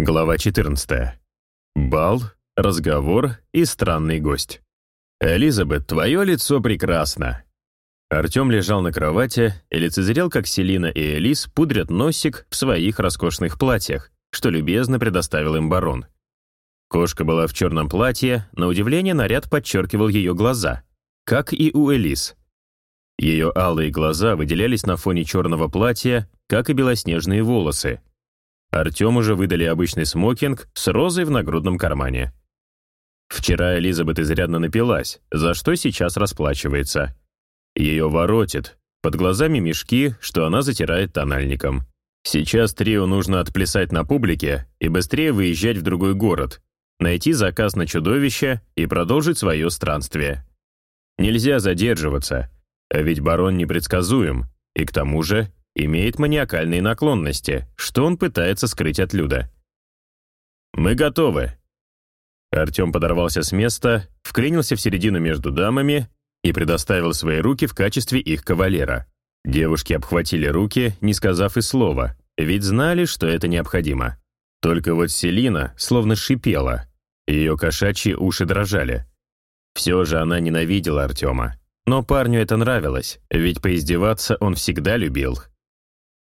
Глава 14. Бал, разговор и странный гость. «Элизабет, твое лицо прекрасно!» Артем лежал на кровати и лицезрел, как Селина и Элис пудрят носик в своих роскошных платьях, что любезно предоставил им барон. Кошка была в черном платье, на удивление наряд подчеркивал ее глаза, как и у Элис. Ее алые глаза выделялись на фоне черного платья, как и белоснежные волосы. Артему же выдали обычный смокинг с розой в нагрудном кармане. Вчера Элизабет изрядно напилась, за что сейчас расплачивается. Ее воротит, под глазами мешки, что она затирает тональником. Сейчас трио нужно отплясать на публике и быстрее выезжать в другой город, найти заказ на чудовище и продолжить свое странствие. Нельзя задерживаться, ведь барон непредсказуем, и к тому же имеет маниакальные наклонности, что он пытается скрыть от Люда. «Мы готовы». Артем подорвался с места, вклинился в середину между дамами и предоставил свои руки в качестве их кавалера. Девушки обхватили руки, не сказав и слова, ведь знали, что это необходимо. Только вот Селина словно шипела, ее кошачьи уши дрожали. Все же она ненавидела Артема. Но парню это нравилось, ведь поиздеваться он всегда любил.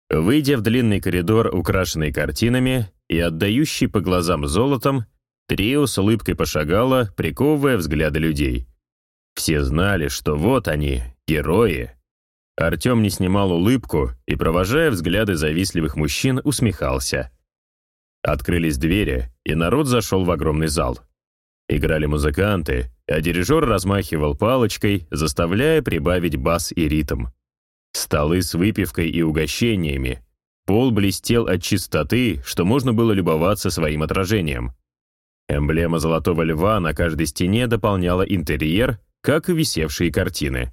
Выйдя в длинный коридор, украшенный картинами и отдающий по глазам золотом, трио с улыбкой пошагало, приковывая взгляды людей. Все знали, что вот они, герои. Артем не снимал улыбку и, провожая взгляды завистливых мужчин, усмехался. Открылись двери, и народ зашел в огромный зал. Играли музыканты, а дирижер размахивал палочкой, заставляя прибавить бас и ритм. Столы с выпивкой и угощениями. Пол блестел от чистоты, что можно было любоваться своим отражением. Эмблема золотого льва на каждой стене дополняла интерьер, как и висевшие картины.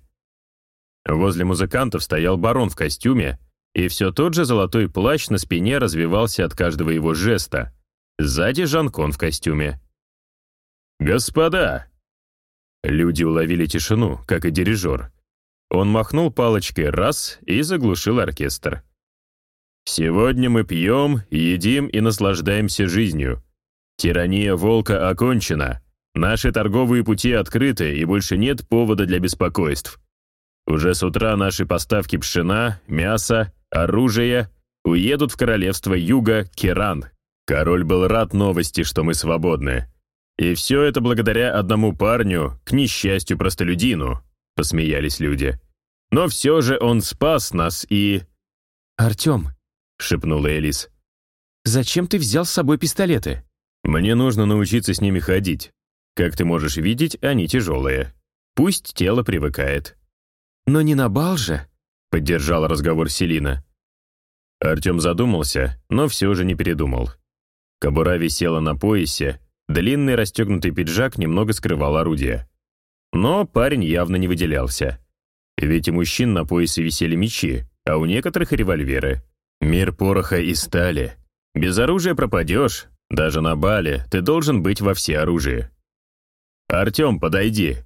Возле музыкантов стоял барон в костюме, и все тот же золотой плащ на спине развивался от каждого его жеста. Сзади Жанкон в костюме. «Господа!» Люди уловили тишину, как и дирижер. Он махнул палочкой раз и заглушил оркестр. «Сегодня мы пьем, едим и наслаждаемся жизнью. Тирания волка окончена. Наши торговые пути открыты, и больше нет повода для беспокойств. Уже с утра наши поставки пшена, мяса, оружия уедут в королевство Юга Керан. Король был рад новости, что мы свободны. И все это благодаря одному парню, к несчастью простолюдину, посмеялись люди. Но все же он спас нас и... «Артем», — шепнула Элис, — «зачем ты взял с собой пистолеты?» «Мне нужно научиться с ними ходить. Как ты можешь видеть, они тяжелые. Пусть тело привыкает». «Но не на бал же», — поддержала разговор Селина. Артем задумался, но все же не передумал. Кобура висела на поясе, длинный расстегнутый пиджак немного скрывал орудие. Но парень явно не выделялся. Ведь у мужчин на поясе висели мечи, а у некоторых револьверы. Мир пороха и стали. Без оружия пропадешь, даже на бале ты должен быть во всеоружии. «Артем, подойди!»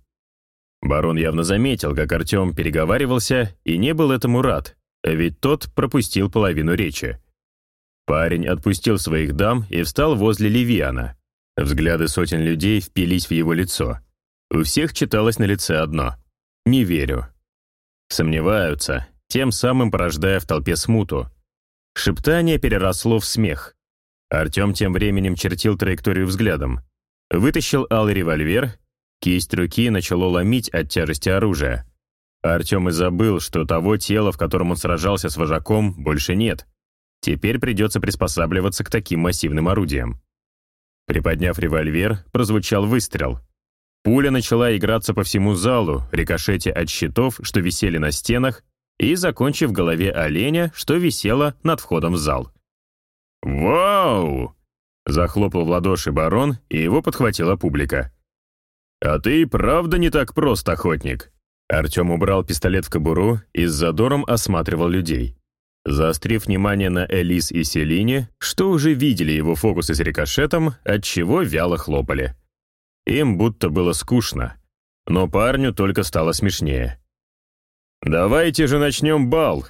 Барон явно заметил, как Артем переговаривался, и не был этому рад, ведь тот пропустил половину речи. Парень отпустил своих дам и встал возле Левиана. Взгляды сотен людей впились в его лицо. У всех читалось на лице одно — «Не верю». Сомневаются, тем самым порождая в толпе смуту. Шептание переросло в смех. Артем тем временем чертил траекторию взглядом. Вытащил алый револьвер, кисть руки начало ломить от тяжести оружия. Артем и забыл, что того тела, в котором он сражался с вожаком, больше нет. Теперь придется приспосабливаться к таким массивным орудиям. Приподняв револьвер, прозвучал выстрел. Пуля начала играться по всему залу, рикошете от щитов, что висели на стенах, и закончив голове оленя, что висело над входом в зал. «Вау!» — захлопал в ладоши барон, и его подхватила публика. «А ты правда не так прост, охотник?» Артем убрал пистолет в кобуру и с задором осматривал людей. Заострив внимание на Элис и Селине, что уже видели его фокусы с рикошетом, от чего вяло хлопали. Им будто было скучно, но парню только стало смешнее. «Давайте же начнем бал!»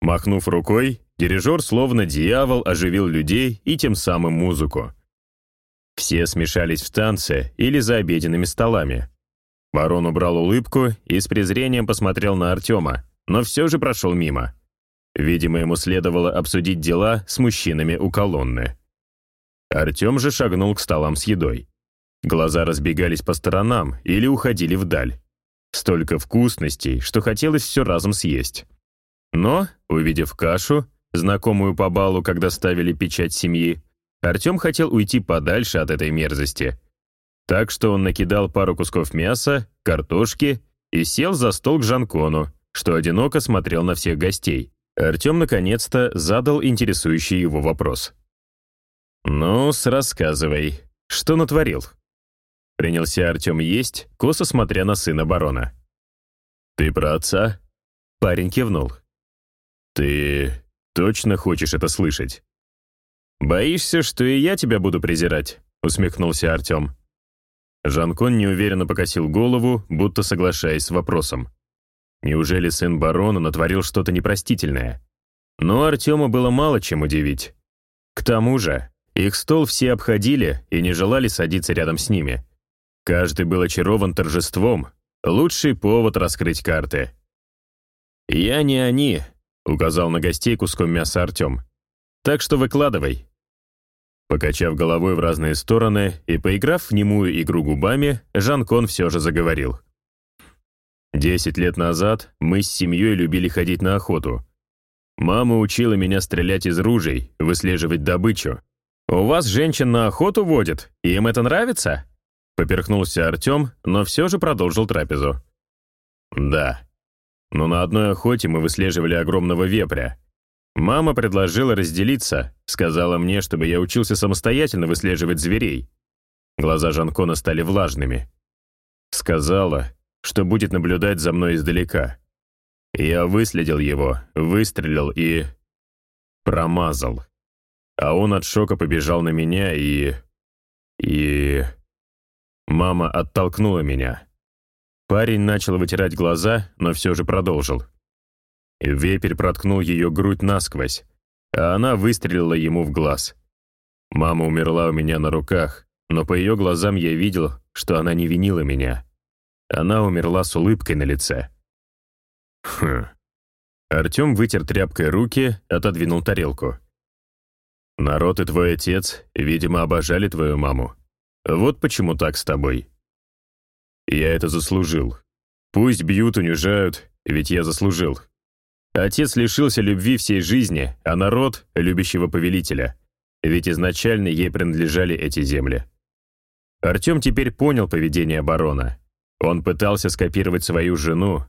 Махнув рукой, дирижер словно дьявол оживил людей и тем самым музыку. Все смешались в танце или за обеденными столами. Барон убрал улыбку и с презрением посмотрел на Артема, но все же прошел мимо. Видимо, ему следовало обсудить дела с мужчинами у колонны. Артем же шагнул к столам с едой. Глаза разбегались по сторонам или уходили вдаль. Столько вкусностей, что хотелось все разом съесть. Но, увидев кашу, знакомую по балу, когда ставили печать семьи, Артем хотел уйти подальше от этой мерзости. Так что он накидал пару кусков мяса, картошки и сел за стол к Жанкону, что одиноко смотрел на всех гостей. Артем наконец-то задал интересующий его вопрос. ну рассказывай, что натворил?» Принялся Артем есть, косо смотря на сына барона. «Ты про отца?» Парень кивнул. «Ты точно хочешь это слышать?» «Боишься, что и я тебя буду презирать?» усмехнулся Артем. Жанкон неуверенно покосил голову, будто соглашаясь с вопросом. Неужели сын барона натворил что-то непростительное? Но Артему было мало чем удивить. К тому же, их стол все обходили и не желали садиться рядом с ними. Каждый был очарован торжеством, лучший повод раскрыть карты. «Я не они», — указал на гостей куском мяса Артем. «Так что выкладывай». Покачав головой в разные стороны и поиграв в немую игру губами, Жан-Кон все же заговорил. «Десять лет назад мы с семьей любили ходить на охоту. Мама учила меня стрелять из ружей, выслеживать добычу. «У вас женщин на охоту водят, им это нравится?» Поперхнулся Артем, но все же продолжил трапезу. «Да. Но на одной охоте мы выслеживали огромного вепря. Мама предложила разделиться, сказала мне, чтобы я учился самостоятельно выслеживать зверей. Глаза Жанкона стали влажными. Сказала, что будет наблюдать за мной издалека. Я выследил его, выстрелил и... промазал. А он от шока побежал на меня и... и... Мама оттолкнула меня. Парень начал вытирать глаза, но все же продолжил. Вепрь проткнул ее грудь насквозь, а она выстрелила ему в глаз. Мама умерла у меня на руках, но по ее глазам я видел, что она не винила меня. Она умерла с улыбкой на лице. Хм. Артем вытер тряпкой руки, отодвинул тарелку. «Народ и твой отец, видимо, обожали твою маму. Вот почему так с тобой. Я это заслужил. Пусть бьют, унижают, ведь я заслужил. Отец лишился любви всей жизни, а народ — любящего повелителя. Ведь изначально ей принадлежали эти земли. Артем теперь понял поведение барона. Он пытался скопировать свою жену,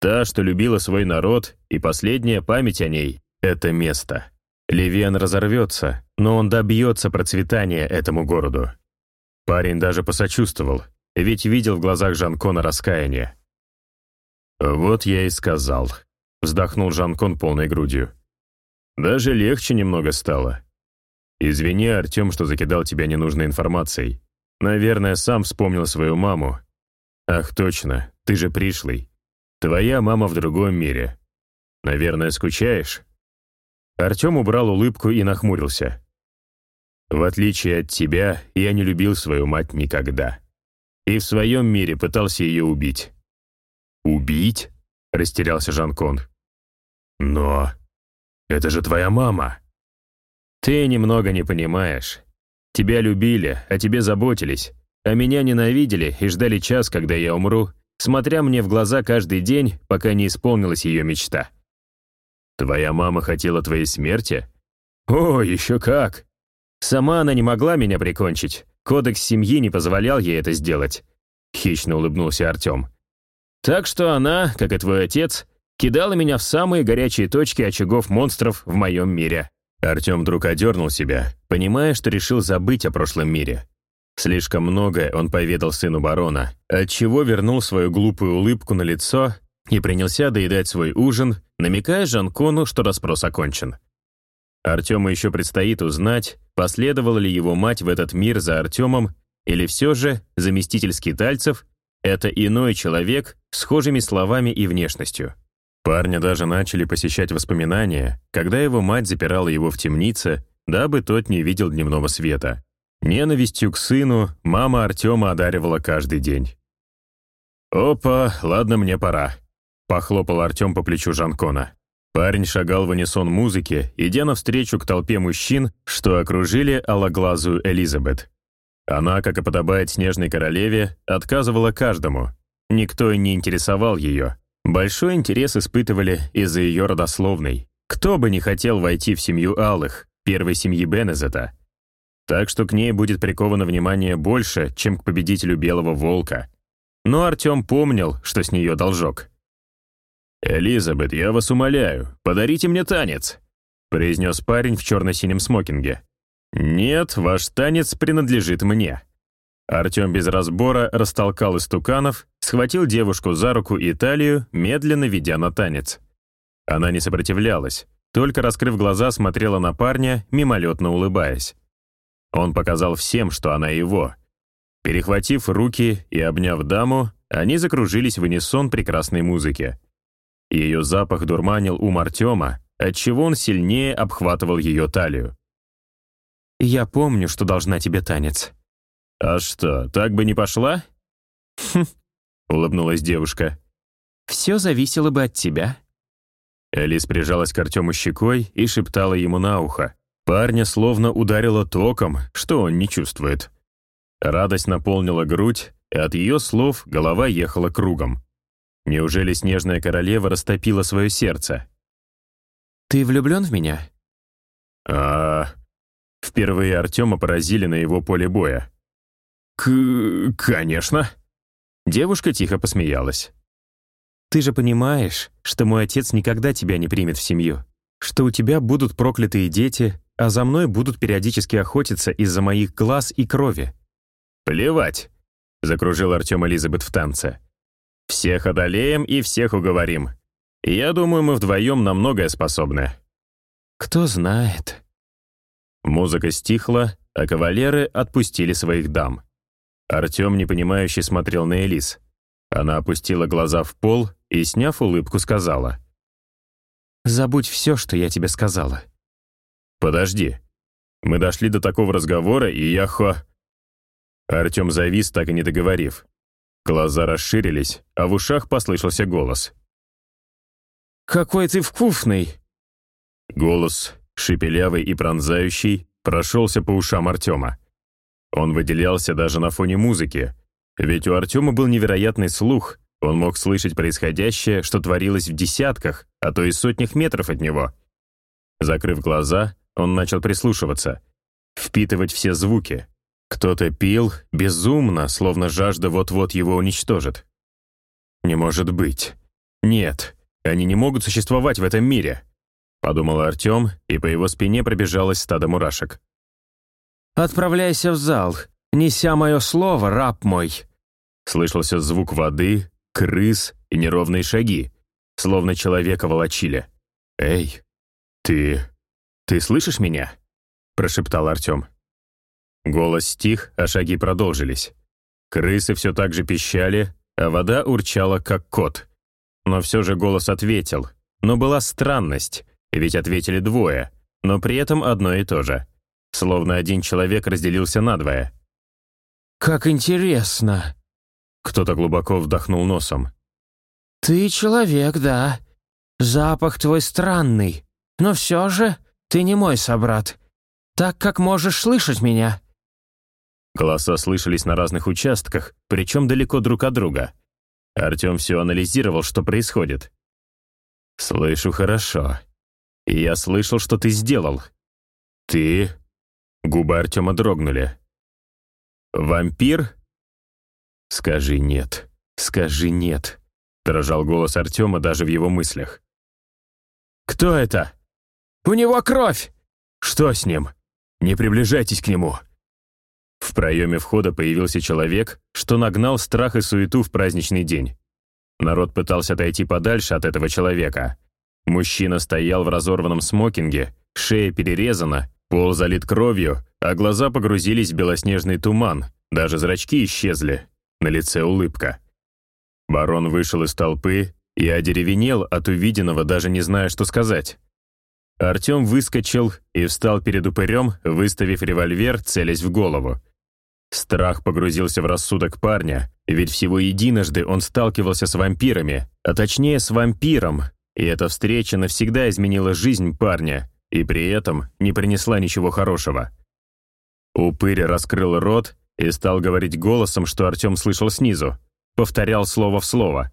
та, что любила свой народ, и последняя память о ней — это место. Левиан разорвется, но он добьется процветания этому городу. Парень даже посочувствовал, ведь видел в глазах Жанкона раскаяние. «Вот я и сказал», — вздохнул Жанкон полной грудью. «Даже легче немного стало. Извини, Артем, что закидал тебя ненужной информацией. Наверное, сам вспомнил свою маму. Ах, точно, ты же пришлый. Твоя мама в другом мире. Наверное, скучаешь?» Артем убрал улыбку и нахмурился. В отличие от тебя, я не любил свою мать никогда. И в своем мире пытался ее убить». «Убить?» — растерялся Жан-Кон. «Но это же твоя мама». «Ты немного не понимаешь. Тебя любили, о тебе заботились, а меня ненавидели и ждали час, когда я умру, смотря мне в глаза каждый день, пока не исполнилась ее мечта». «Твоя мама хотела твоей смерти?» «О, еще как!» Сама она не могла меня прикончить. Кодекс семьи не позволял ей это сделать. Хищно улыбнулся Артем. Так что она, как и твой отец, кидала меня в самые горячие точки очагов монстров в моем мире. Артем вдруг одернул себя, понимая, что решил забыть о прошлом мире. Слишком многое он поведал сыну барона, отчего вернул свою глупую улыбку на лицо и принялся доедать свой ужин, намекая Жанкону, что расспрос окончен. Артему еще предстоит узнать, последовала ли его мать в этот мир за Артемом, или все же заместитель скитальцев — это иной человек схожими словами и внешностью. Парня даже начали посещать воспоминания, когда его мать запирала его в темнице, дабы тот не видел дневного света. Ненавистью к сыну мама Артема одаривала каждый день. «Опа, ладно, мне пора», — похлопал Артем по плечу Жанкона. Парень шагал в унисон музыки, идя навстречу к толпе мужчин, что окружили алоглазую Элизабет. Она, как и подобает снежной королеве, отказывала каждому. Никто и не интересовал ее. Большой интерес испытывали из-за ее родословной. Кто бы не хотел войти в семью Алых, первой семьи Беннезета. Так что к ней будет приковано внимание больше, чем к победителю Белого Волка. Но Артем помнил, что с нее должок. «Элизабет, я вас умоляю, подарите мне танец», произнес парень в черно-синем смокинге. «Нет, ваш танец принадлежит мне». Артем без разбора растолкал истуканов, схватил девушку за руку и талию, медленно ведя на танец. Она не сопротивлялась, только раскрыв глаза смотрела на парня, мимолетно улыбаясь. Он показал всем, что она его. Перехватив руки и обняв даму, они закружились в унисон прекрасной музыки. Ее запах дурманил ум Артема, отчего он сильнее обхватывал ее талию. «Я помню, что должна тебе танец». «А что, так бы не пошла?» «Хм», — улыбнулась девушка. «Все зависело бы от тебя». Элис прижалась к Артему щекой и шептала ему на ухо. Парня словно ударило током, что он не чувствует. Радость наполнила грудь, и от ее слов голова ехала кругом. Неужели снежная королева растопила свое сердце? «Ты влюблен в меня?» а Впервые Артема поразили на его поле боя. «К... конечно». Девушка тихо посмеялась. «Ты же понимаешь, что мой отец никогда тебя не примет в семью, что у тебя будут проклятые дети, а за мной будут периодически охотиться из-за моих глаз и крови». «Плевать», — закружил Артем Элизабет в танце. «Всех одолеем и всех уговорим. Я думаю, мы вдвоем на многое способны». «Кто знает», Музыка стихла, а кавалеры отпустили своих дам. Артем непонимающе смотрел на Элис. Она опустила глаза в пол и, сняв улыбку, сказала. «Забудь все, что я тебе сказала». «Подожди. Мы дошли до такого разговора, и я хо...» Артем завис, так и не договорив. Глаза расширились, а в ушах послышался голос. «Какой ты вкусный!» Голос шепелявый и пронзающий, прошелся по ушам Артема. Он выделялся даже на фоне музыки, ведь у Артема был невероятный слух, он мог слышать происходящее, что творилось в десятках, а то и сотнях метров от него. Закрыв глаза, он начал прислушиваться, впитывать все звуки. Кто-то пил безумно, словно жажда вот-вот его уничтожит. Не может быть. Нет, они не могут существовать в этом мире. — подумал Артем, и по его спине пробежалось стадо мурашек. «Отправляйся в зал, неся мое слово, раб мой!» Слышался звук воды, крыс и неровные шаги, словно человека волочили. «Эй, ты... ты слышишь меня?» — прошептал Артем. Голос стих, а шаги продолжились. Крысы все так же пищали, а вода урчала, как кот. Но все же голос ответил. Но была странность. Ведь ответили двое, но при этом одно и то же. Словно один человек разделился надвое. «Как интересно!» Кто-то глубоко вдохнул носом. «Ты человек, да. Запах твой странный. Но все же ты не мой собрат. Так как можешь слышать меня». Голоса слышались на разных участках, причем далеко друг от друга. Артем все анализировал, что происходит. «Слышу хорошо. «Я слышал, что ты сделал». «Ты...» Губы Артема дрогнули. «Вампир?» «Скажи нет. Скажи нет», — дрожал голос Артема даже в его мыслях. «Кто это?» «У него кровь!» «Что с ним? Не приближайтесь к нему!» В проеме входа появился человек, что нагнал страх и суету в праздничный день. Народ пытался отойти подальше от этого человека, Мужчина стоял в разорванном смокинге, шея перерезана, пол залит кровью, а глаза погрузились в белоснежный туман, даже зрачки исчезли, на лице улыбка. Барон вышел из толпы Я одеревенел от увиденного, даже не зная, что сказать. Артем выскочил и встал перед упырем, выставив револьвер, целясь в голову. Страх погрузился в рассудок парня, ведь всего единожды он сталкивался с вампирами, а точнее с вампиром, и эта встреча навсегда изменила жизнь парня и при этом не принесла ничего хорошего. Упырь раскрыл рот и стал говорить голосом, что Артем слышал снизу. Повторял слово в слово.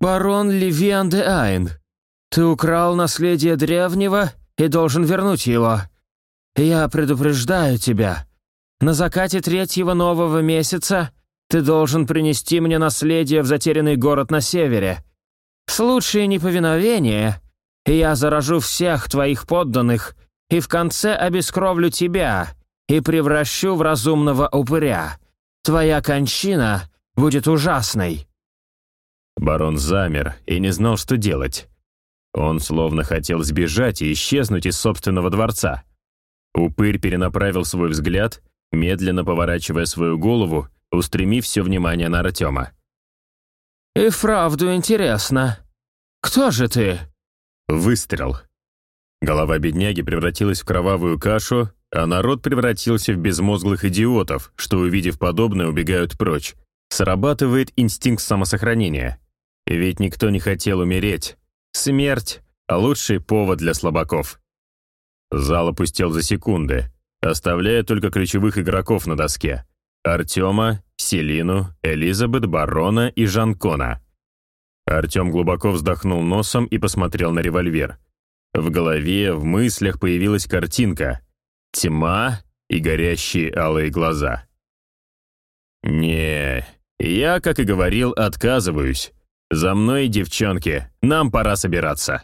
«Барон Левиан де Айн, ты украл наследие древнего и должен вернуть его. Я предупреждаю тебя. На закате третьего нового месяца ты должен принести мне наследие в затерянный город на севере. В случае неповиновения я заражу всех твоих подданных и в конце обескровлю тебя и превращу в разумного упыря. Твоя кончина будет ужасной». Барон замер и не знал, что делать. Он словно хотел сбежать и исчезнуть из собственного дворца. Упырь перенаправил свой взгляд, медленно поворачивая свою голову, устремив все внимание на Артема. «И вправду интересно. Кто же ты?» Выстрел. Голова бедняги превратилась в кровавую кашу, а народ превратился в безмозглых идиотов, что, увидев подобное, убегают прочь. Срабатывает инстинкт самосохранения. Ведь никто не хотел умереть. Смерть — лучший повод для слабаков. Зал опустел за секунды, оставляя только ключевых игроков на доске. Артема, Селину, Элизабет, Барона и Жанкона. Артем глубоко вздохнул носом и посмотрел на револьвер. В голове, в мыслях появилась картинка. Тьма и горящие алые глаза. «Не, я, как и говорил, отказываюсь. За мной, девчонки, нам пора собираться».